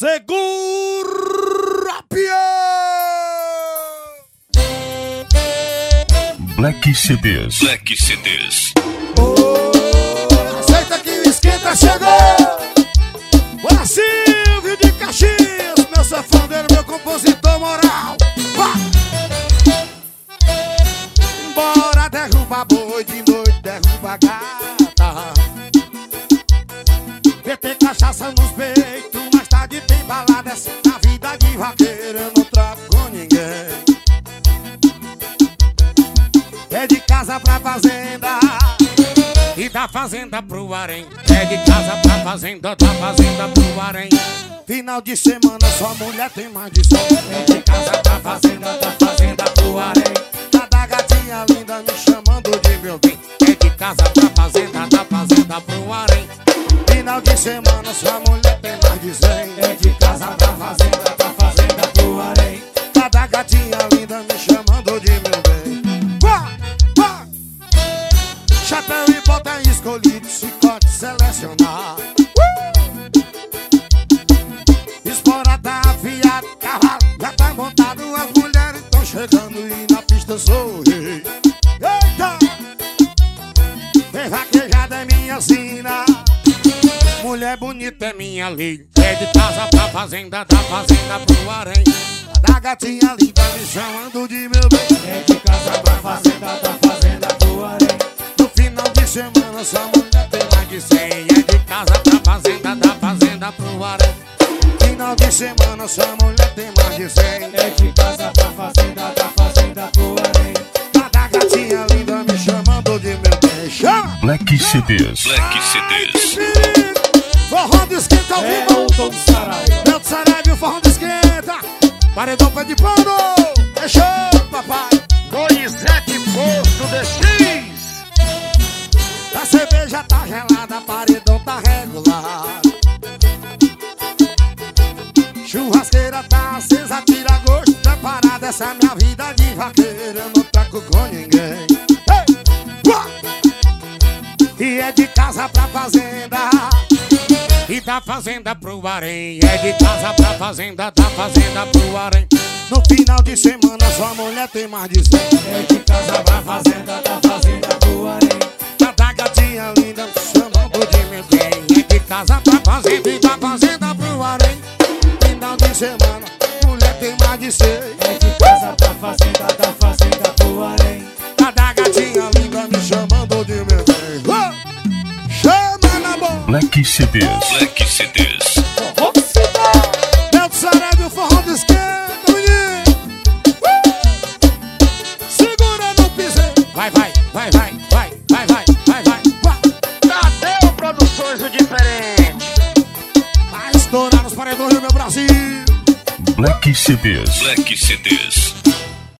Segura Black CDs. Black CDs. Oh, aceita que o esquenta chegou. Bora Silvio de Caxias, meu safandeiro, meu compositor moral. Vá. Bora derruba boi de noite, derruba gata. Meter cachaça nos peitos, mais Essa na vida de vaqueiro eu não trago com ninguém. É de casa pra fazenda E da fazenda pro harém. É de casa pra fazenda, da fazenda pro harém. Final de semana sua mulher tem mais de cem. É de casa pra fazenda, da fazenda pro harém. Cada gatinha linda me chamando de meu bem. É de casa pra fazenda, da fazenda pro harém Final de semana sua mulher tem mais de cem É de casa pra fazenda, da fazenda pro harém Cada gatinha linda me chamando de meu bem Vá, vá. Chapéu e bota escolhido, chicote selecionar. Uh! Espora tá afiado, cavalo já tá montado, as mulheres tão chegando e na pista sou rei. Eita! Vem vaquejada é minha sina. Mulher bonita é minha lei. É de casa pra fazenda, da fazenda pro harém. Da gatinha linda me chamando de meu bem. É de casa pra fazenda, da fazenda pro harém. No final de semana sua mulher tem mais de cem. É de casa pra fazenda, da fazenda pro harém. Final de semana sua mulher tem mais de cem. É de casa pra fazenda, da fazenda pro harém. Da gatinha linda me chamando de meu bem. Chama! Black CDs. Black CDs. Forró do esquenta ao É vivo! o Tom Saraiva. Meu Saraiva, o forró do esquenta! Paredão pé de pano! É show, papai! Donizete Posto de X. A cerveja tá gelada, paredão tá regular. Churrasqueira tá acesa, tira gosto, preparada. Essa é minha vida de vaqueiro, eu não troco com ninguém. E é de casa pra fazenda. E da fazenda pro harém. É de casa pra fazenda, da fazenda pro harém. No final de semana sua mulher tem mais de cem. É de casa pra fazenda, da fazenda pro harém. Cada gatinha linda chamando de meu bem. É de casa pra fazenda e da fazenda pro harém. Final de semana, mulher tem mais de cem Black CDs. Black CDs. Meu Saraiva, o forró do esquenta, menino. Uh! Segura no piseiro. Vai, vai, vai, vai, vai, vai, vai, vai. vai. Tadeu Produções o Diferente. Vai estourar nos paredões do meu Brasil. Black CDs. Black CDs.